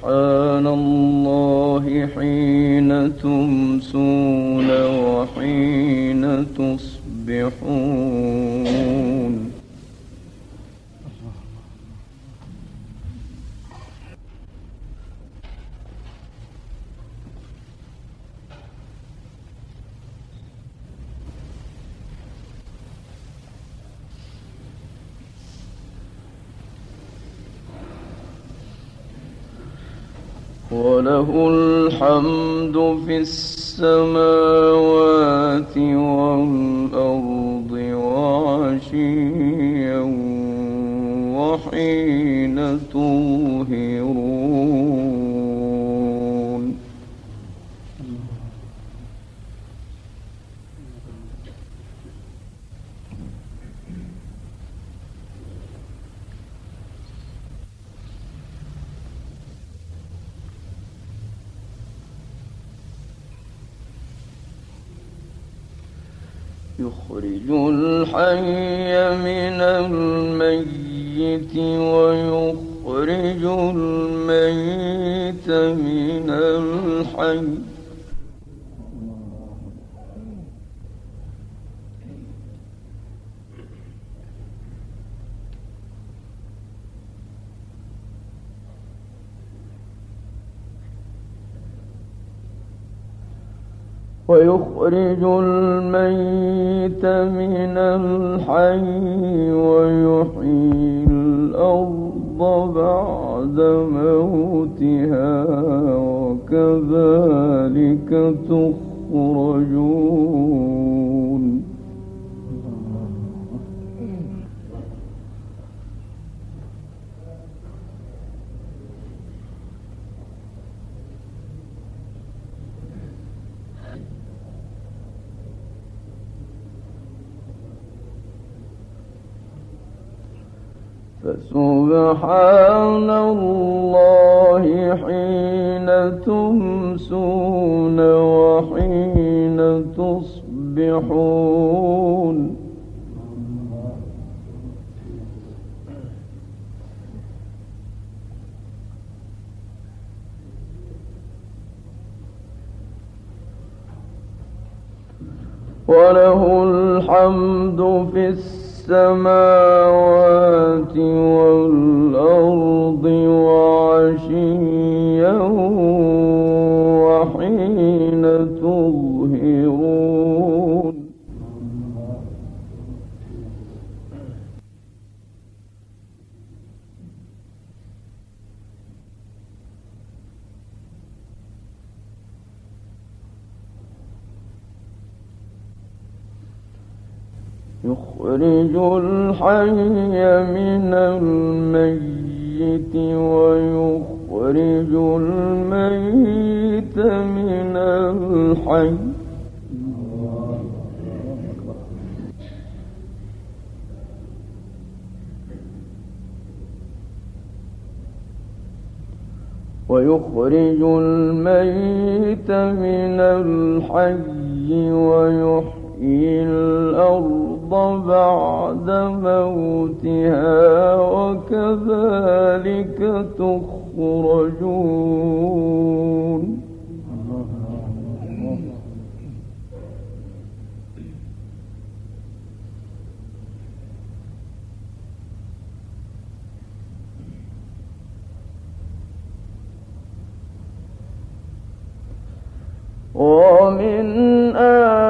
فسبحان الله حين تمسون وحين تصبحون. من الميت ويخرج الميت من الحي. ويخرج الميت من الحي ويحيي الأرض بعد موتها وكذلك تخرجون. فسبحان الله حين تمسون وحين تصبحون. وله الحمد في السماوات والأرض وعشيا يخرج الحي من الميت ويخرج الميت من الحي. ويخرج الميت من الحي ويحيي الأرض. بعد موتها وكذلك تخرجون. ومن آياته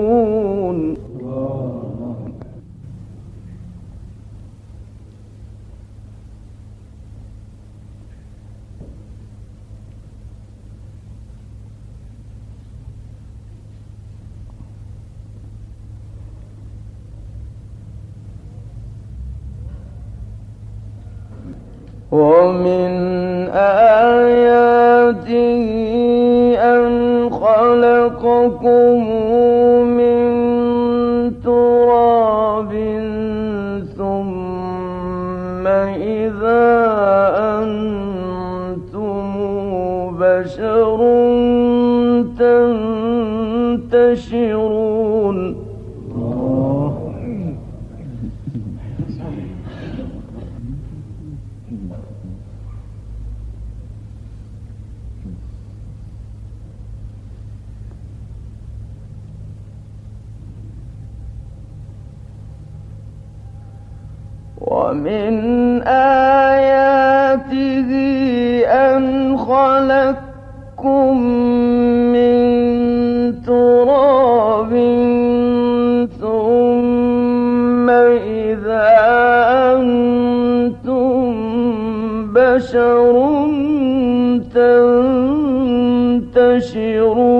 تنتشرون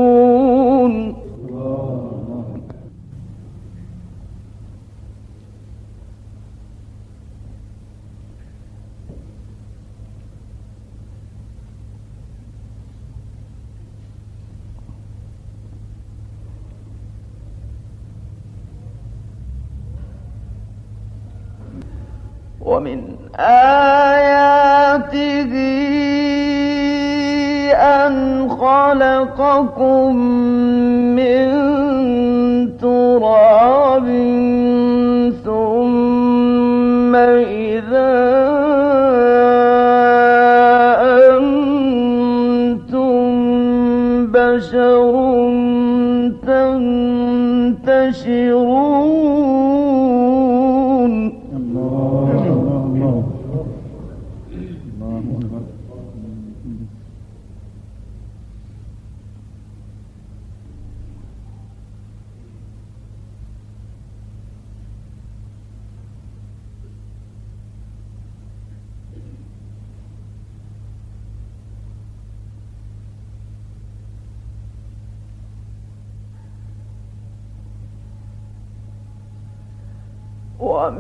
رَبُّكُمْ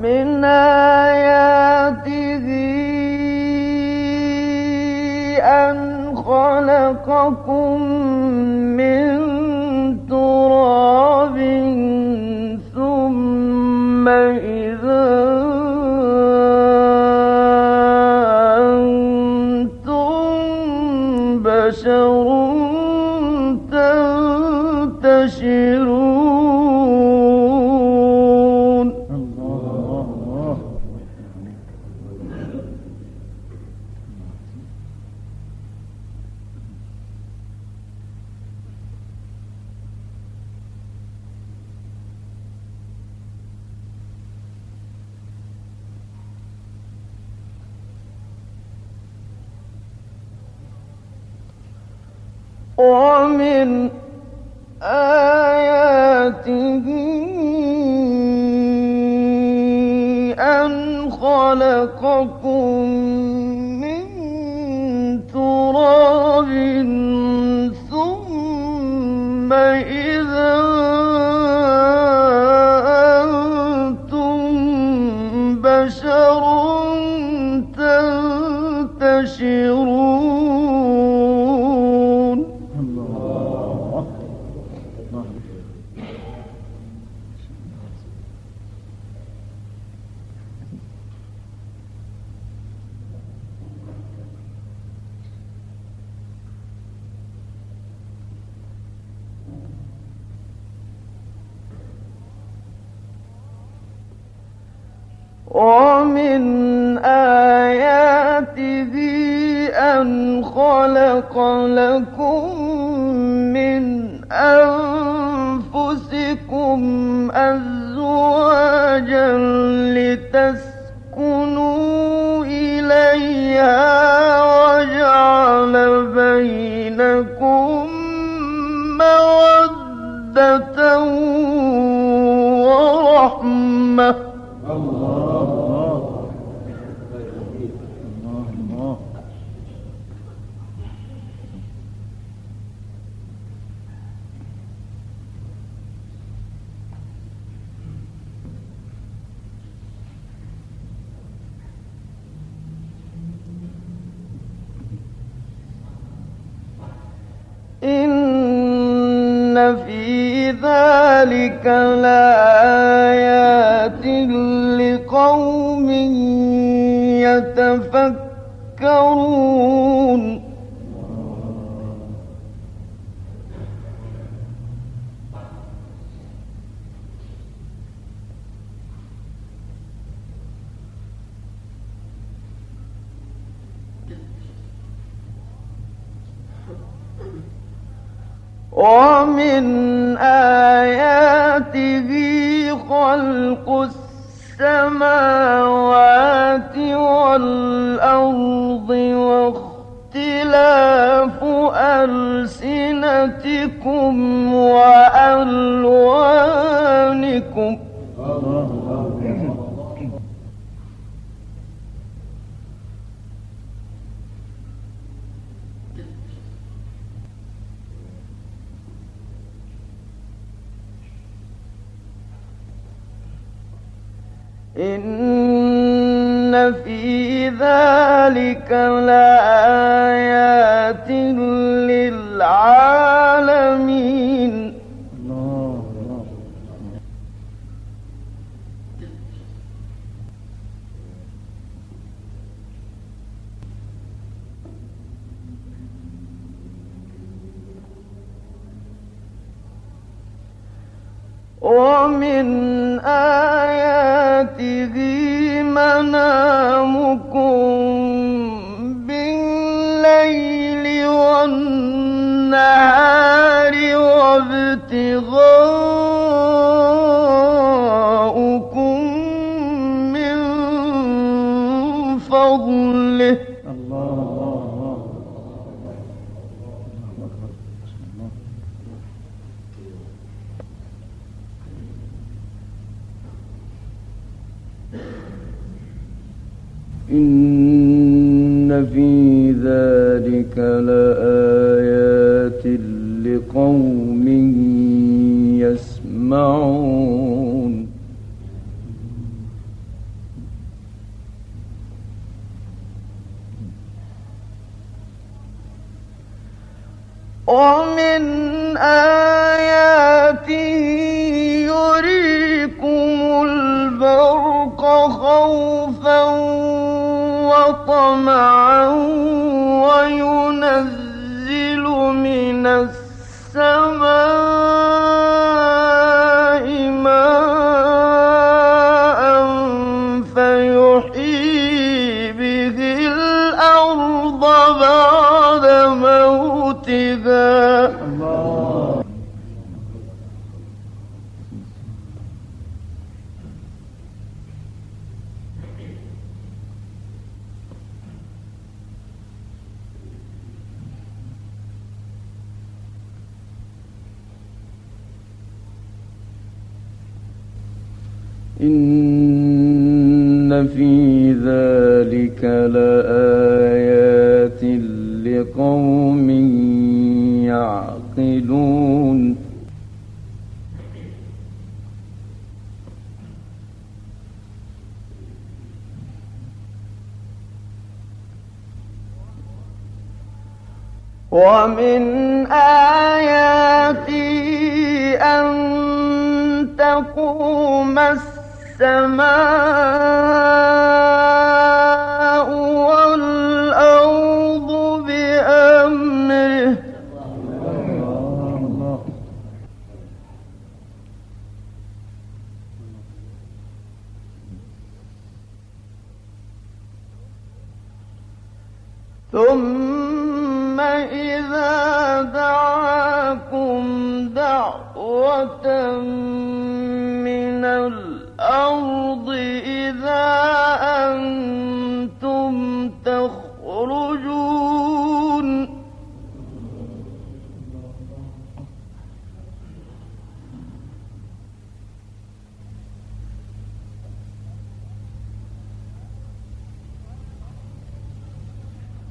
moon ومن آياته أن خلق ذلك لآيات لقوم يتفكرون. والأرض واختلاف ألسنتكم وألوانكم إن في ذلك لآيات للعالمين. ومن آياته لقوم يسمعون. ومن آياته يريكم البرق خوفا وطمعا إن في ذلك لآيات لقوم يعقلون. ومن آياته أن تقوم السماء والأرض بأمره. ثم إذا دعاكم دعوة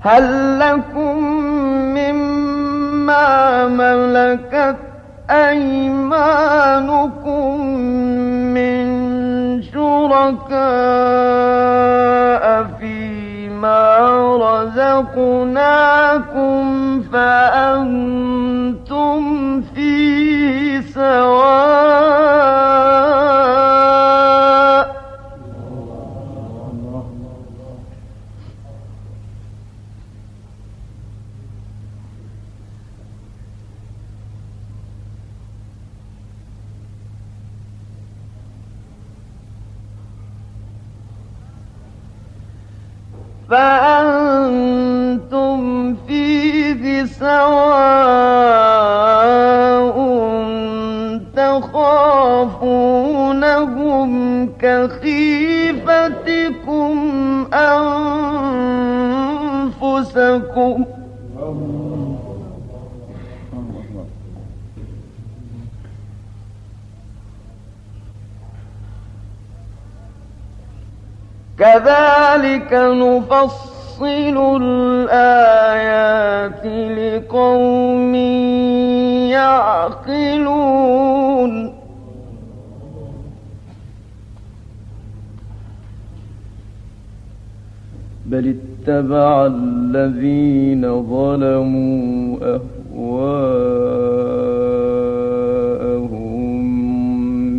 هل لكم مما ملكت أيمانكم من شركاء فيما رزقناكم فأنتم فيه سواء فأنتم فيه سواء تخافونهم كخيفتكم أنفسكم كذلك نفصل الآيات لقوم يعقلون. بل اتبع الذين ظلموا أهواءهم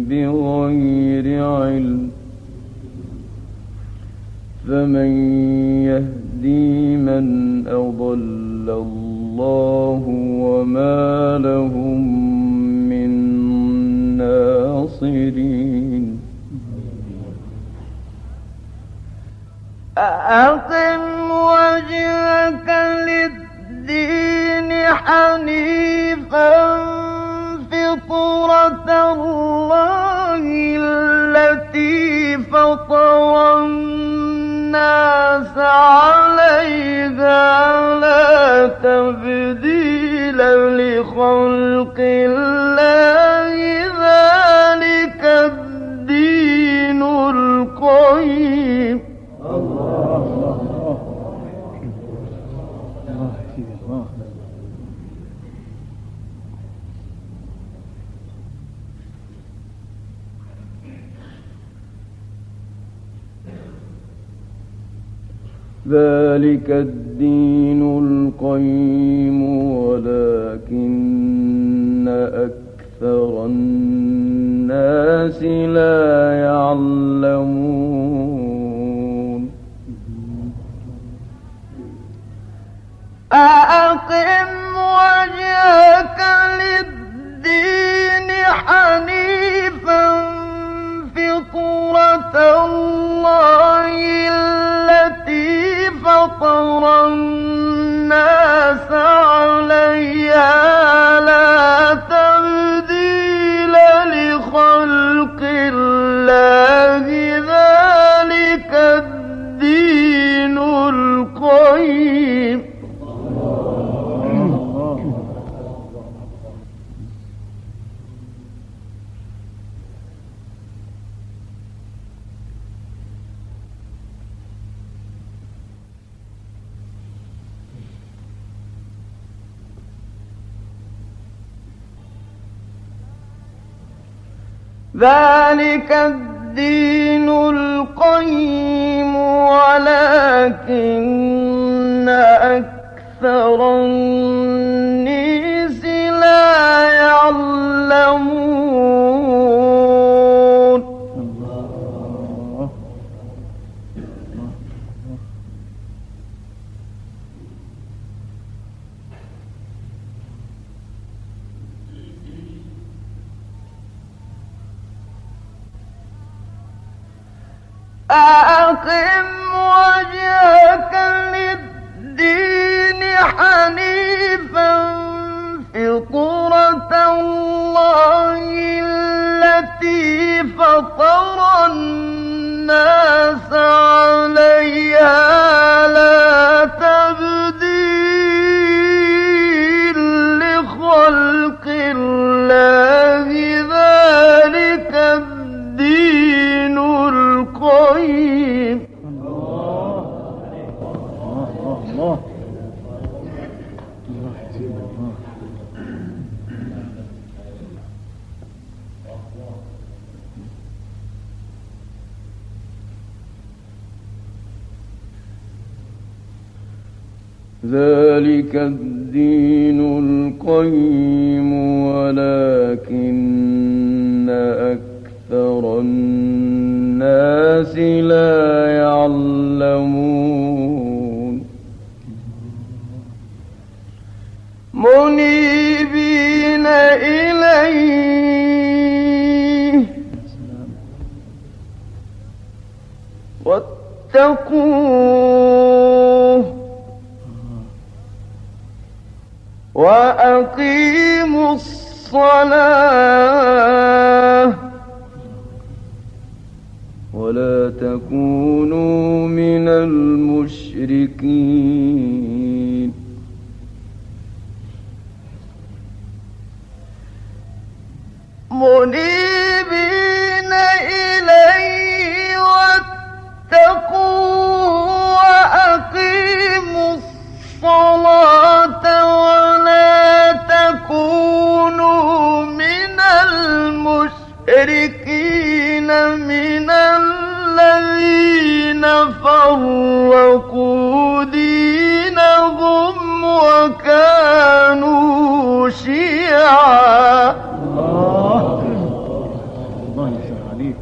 بغير علم. فمن يهد يهدي من أضل الله وما لهم من ناصرين. أقم وجهك للدين حنيفا فطرة الله التي فطر الناس عليها لا تبديل لخلق الله ذلك الدين القيم. ذلك الدين القيم ولكن أكثر الناس لا يعلمون. أقم وجهك للدين حنيفا. فطرة الله التي فطر الناس عليها لا تبديل لخلق الله ذلك الدين القيم. ذلك الدين القيم ولكن أكثر الناس لا يعلمون. أقم وجهك للدين حنيفا فطرة الله التي فطر الناس عليها. لا ذلك الدين القيم ولكن أكثر الناس لا يعلمون. منيبين إليه. واتقوه وأقيموا الصلاة. ولا تكونوا من المشركين. منيبين إليه واتقوه وأقيموا الصلاة. المشركين من الذين فرقوا دينهم وكانوا شيعا الله الله يفتح عليك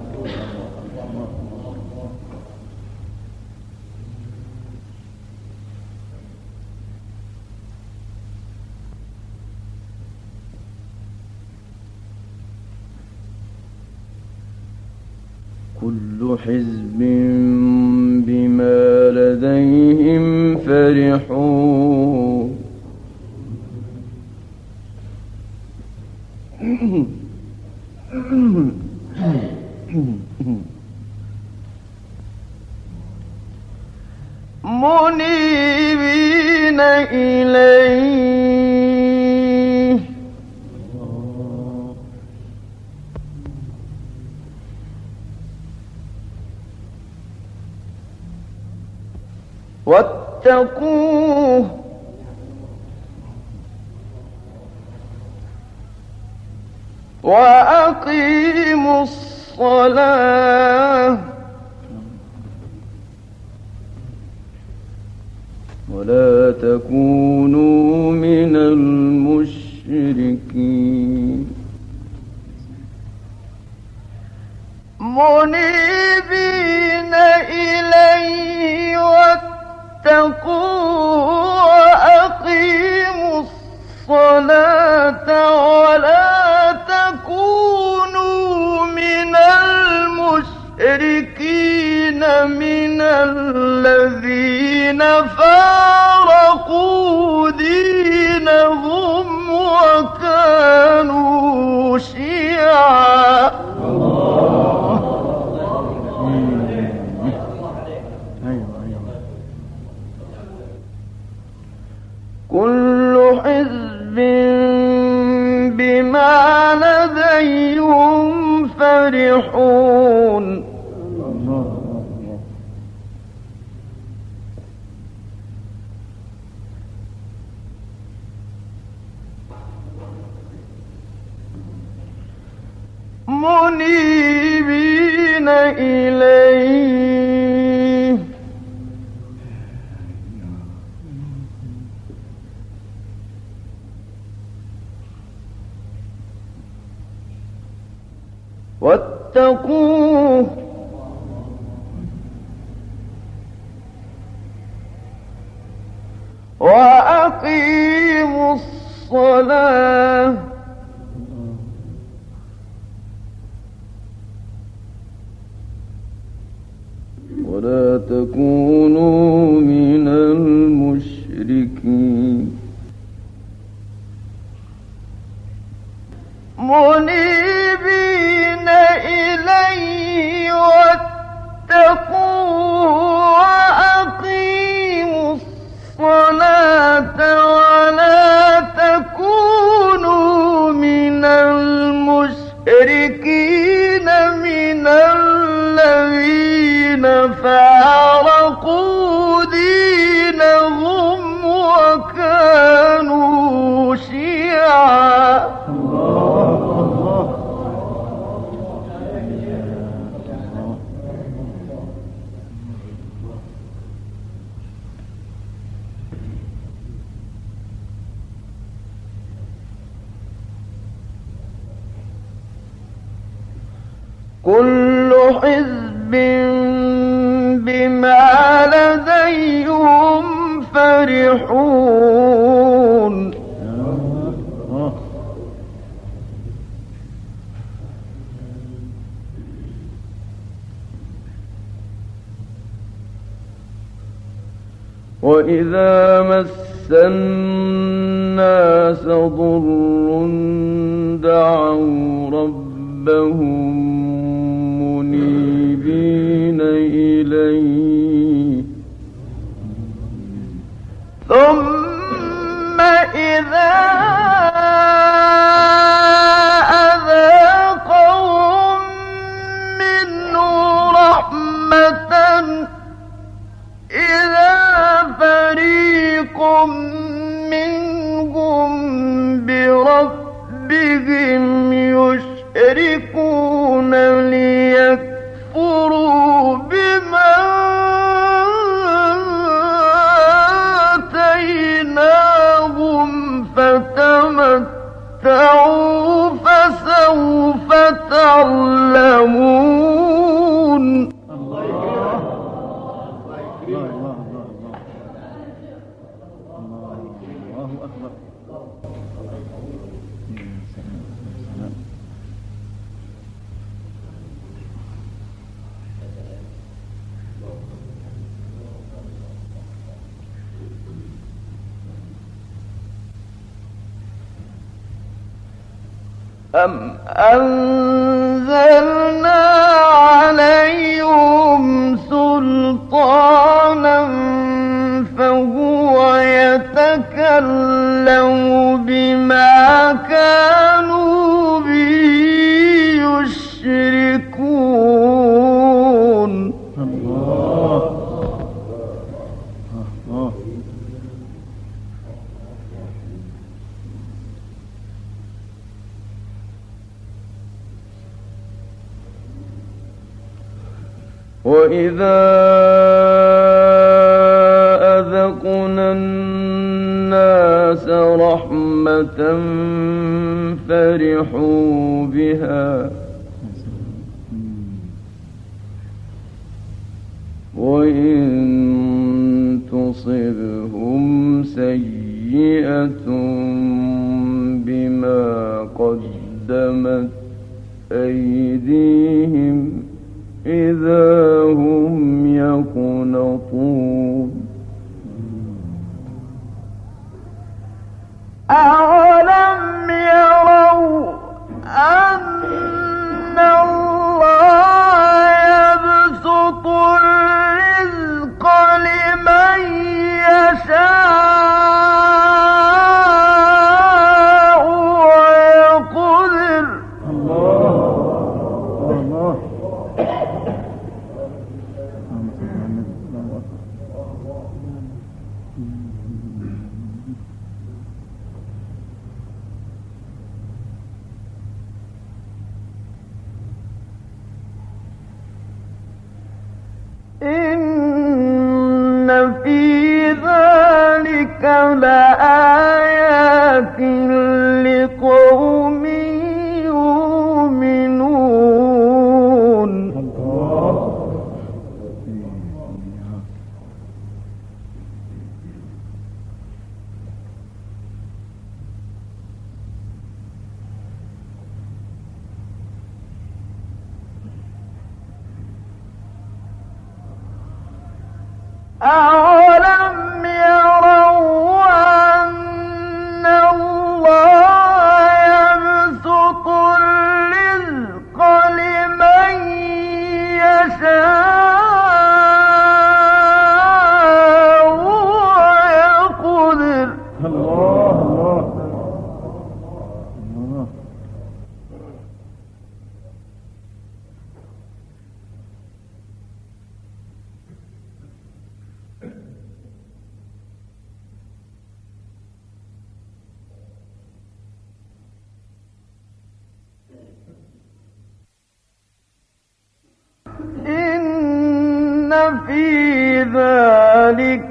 كل حزب بما لديهم فرحون. منيبين إليه واتقوه. وأقيموا الصلاة. ولا تكونوا من المشركين. منيبين إليه واتقوا وأقيموا الصلاة ولا تكونوا من المشركين من الذين فارقوا دينهم وكانوا شيعا. كل حزب بما لديهم فرحون. منيبين إليه واتقوه وأقيموا الصلاة.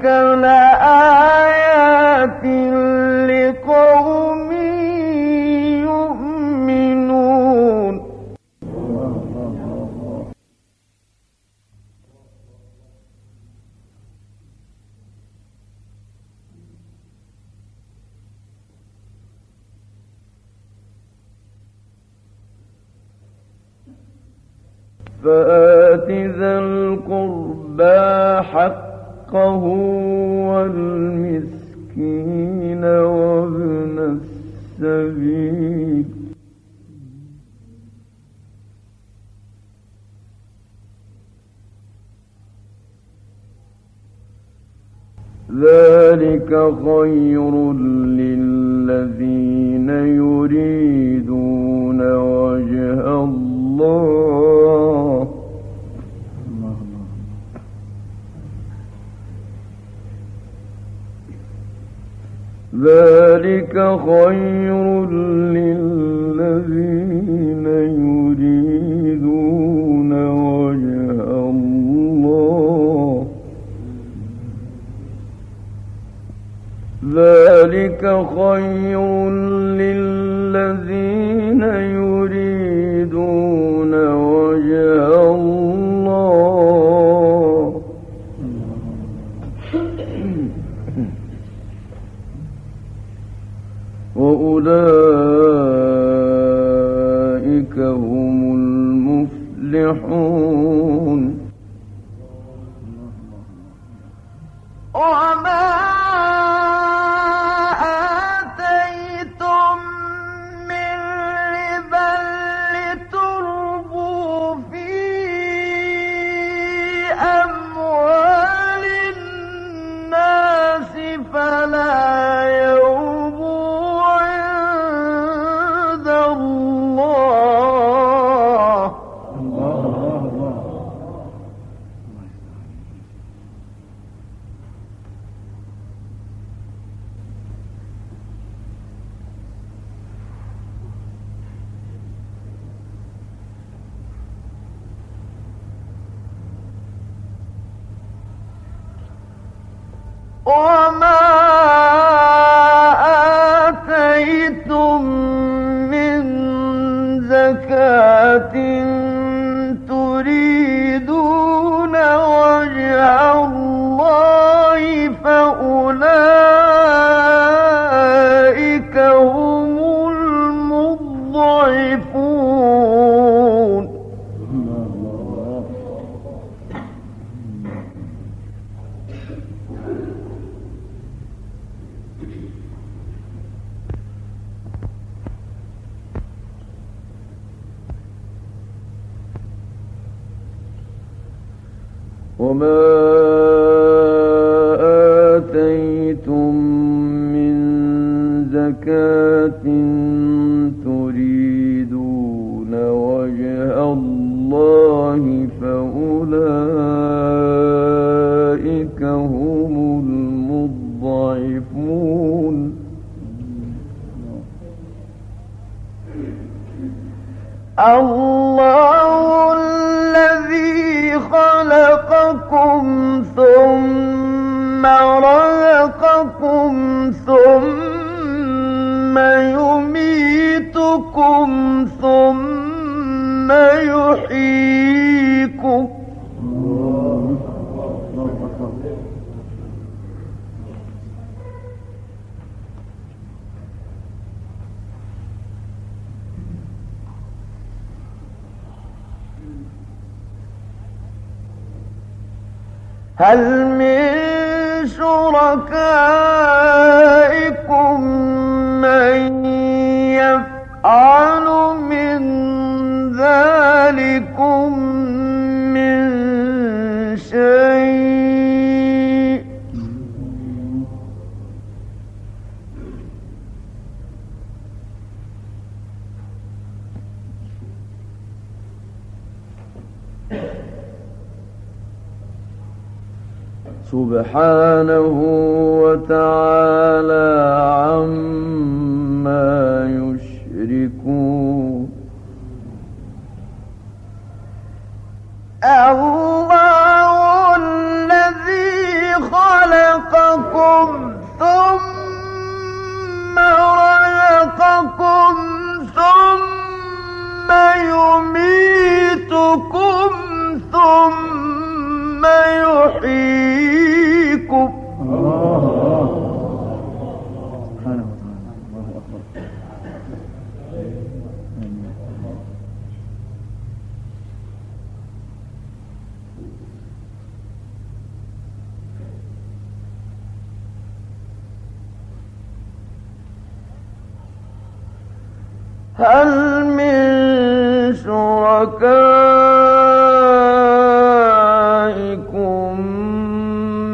ذلك للذين هل من هل هل من شركائكم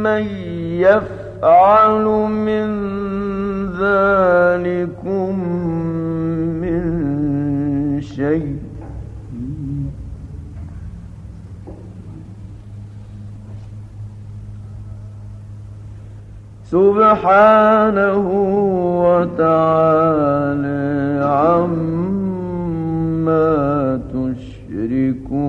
من يفعل من ذلكم من شيء؟ سبحانه وتعالى عما تشركون.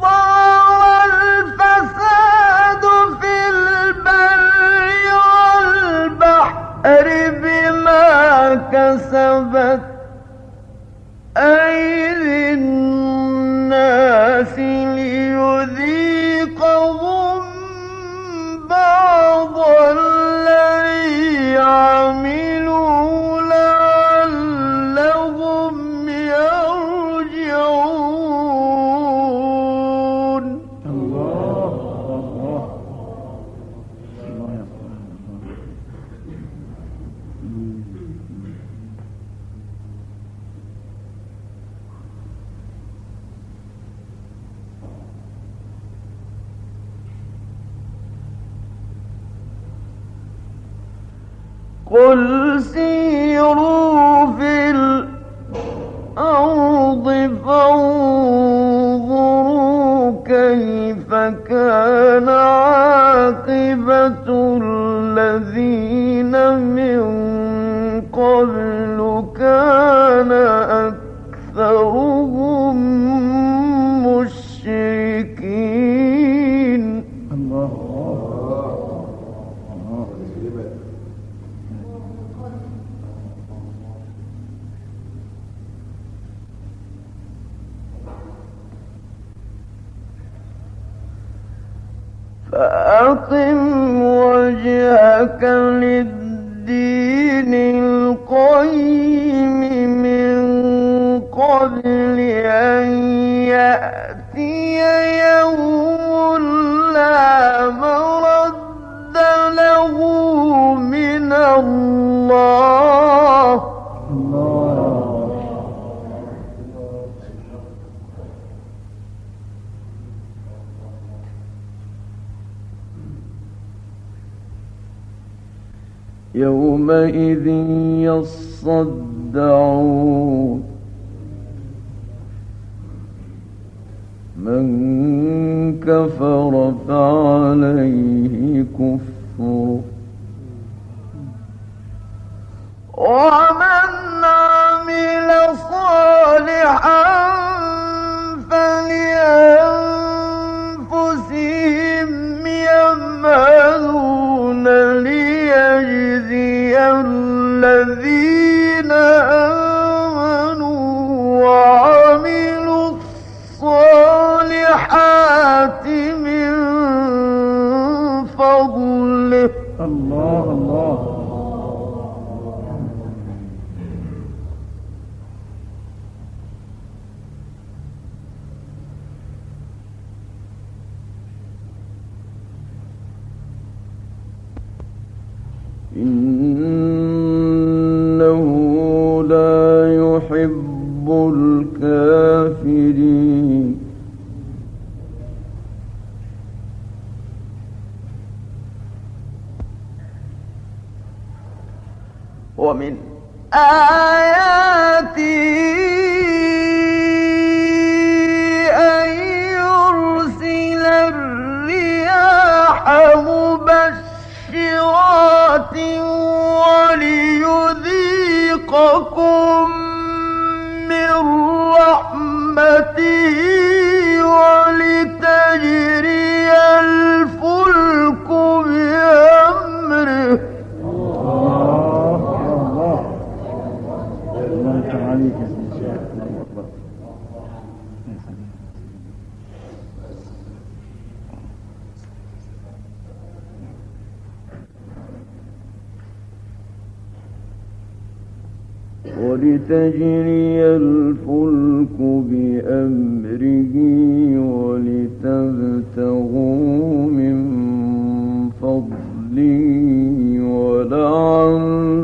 ظهر الفساد في البر والبحر بما كسبت الفلك بأمره ولتبتغوا من فضله ولعلكم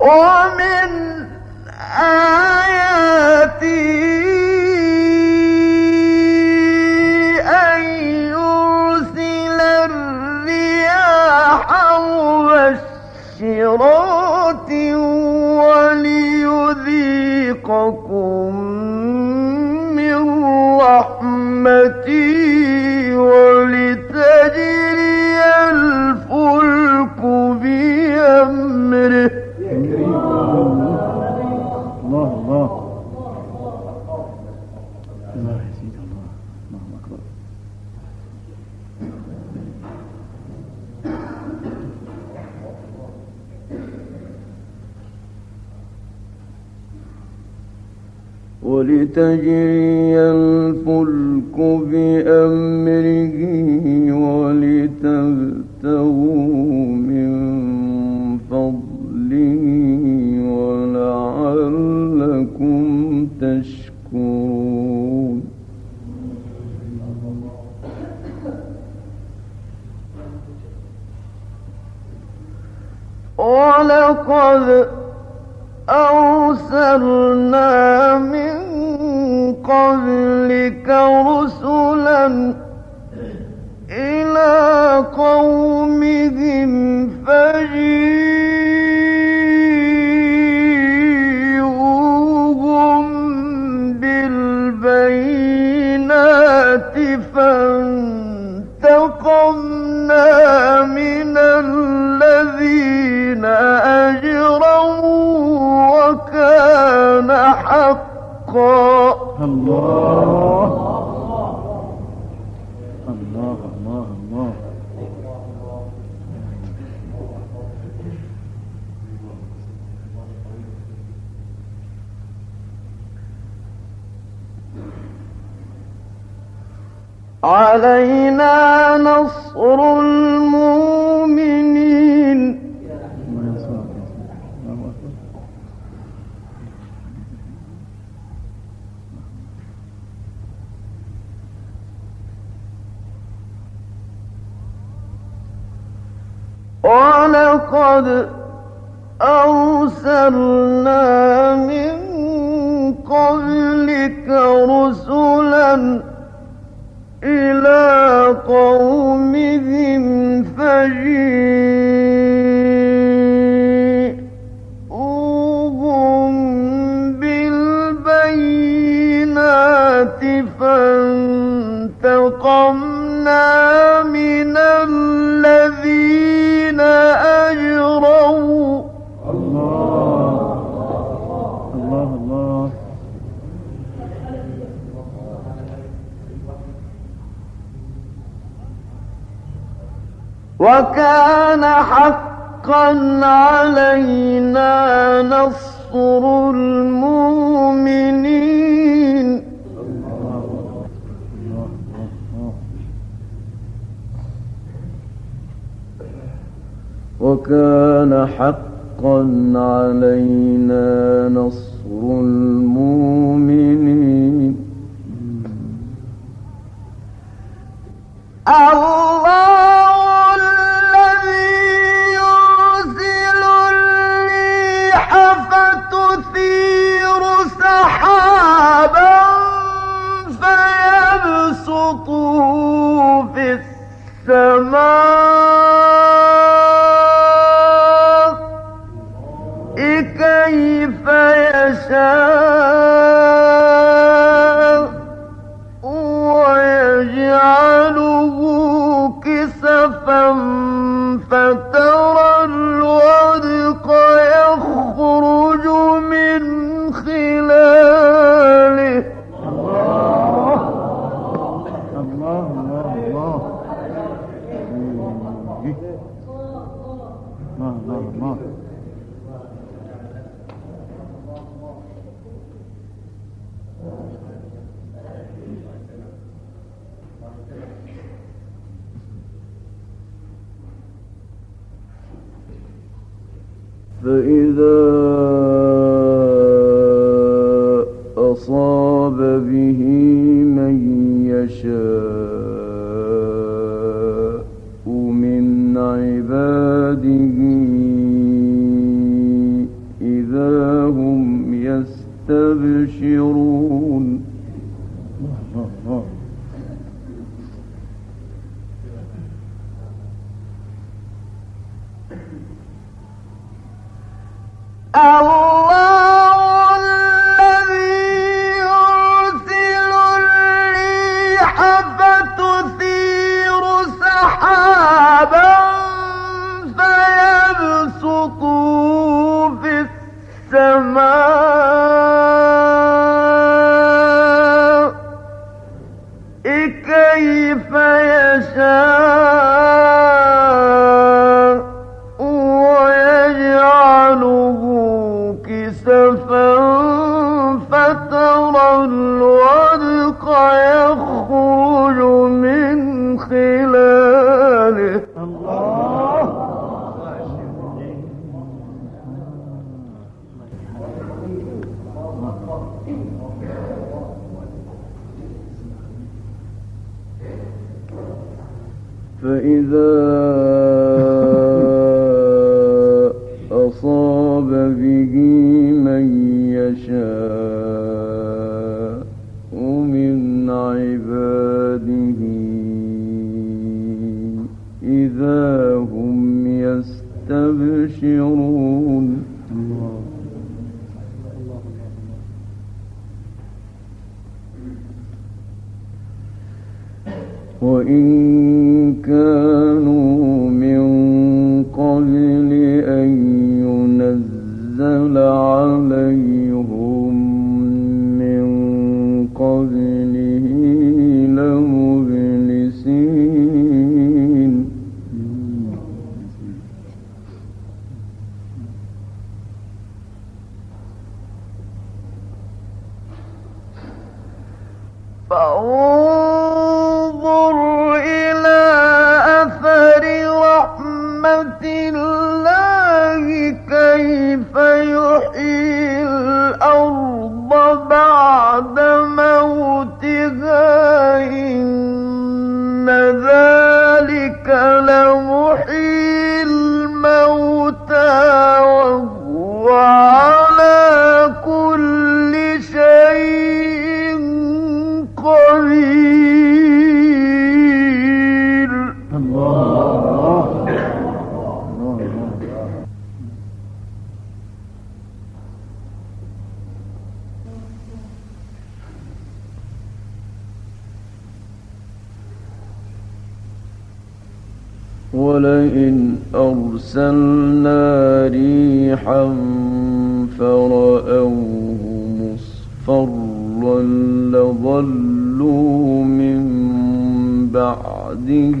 ومن آياته يرزقكم من رحمته ولتجري الفلك بأمره ولتبتغوا من فضله ولعلكم تشكرون. ولقد أرسلنا من قبلك رسلا إلى قومهم فجيء علينا نصر المؤمنين. ولقد أرسلنا من قبلك رسلاً إلى قومهم بالبينات فانتقمنا من الأرض وكان حقا علينا نصر المؤمنين. وكان حقا علينا نصر المؤمنين. الله السماء كيف يشاء ويجعله كسفا Allah. Oh. أرسلنا ريحا فرأوه مصفرا لظلوا من بعده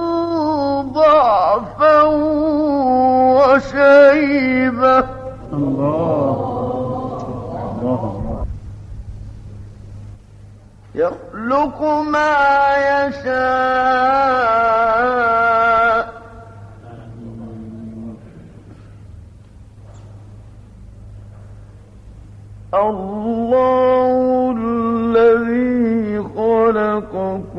ضعفا وشيبة. الله الله يخلق ما يشاء. الله الذي خلقكم.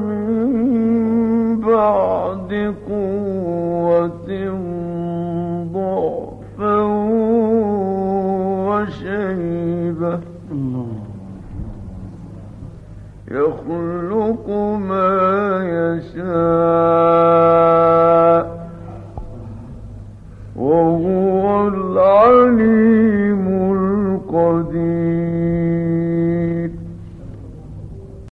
من بعد قوة ضعفا يخلق ما يشاء